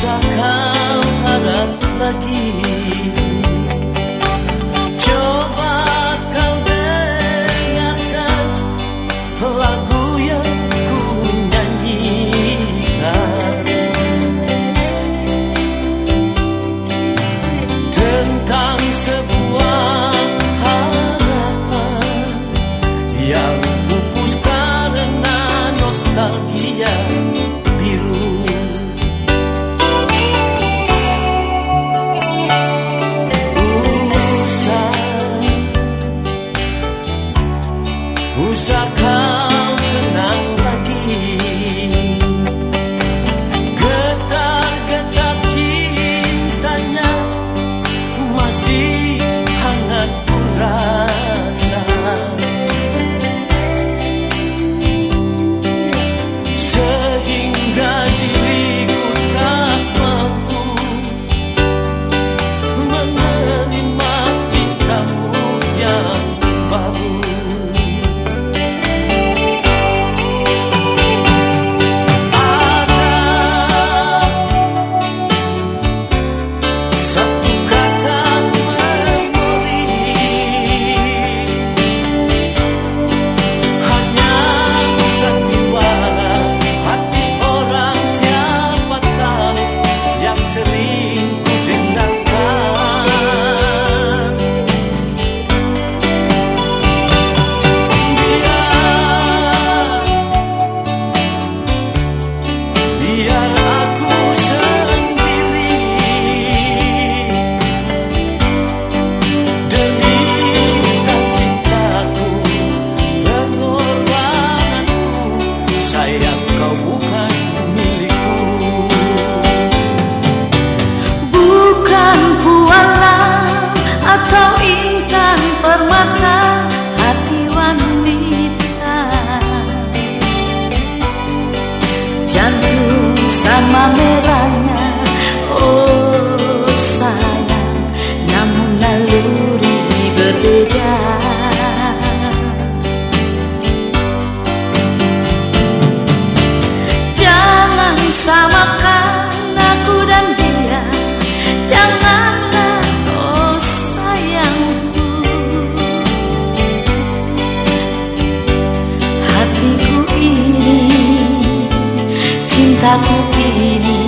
usah kau harap lagi 想与你。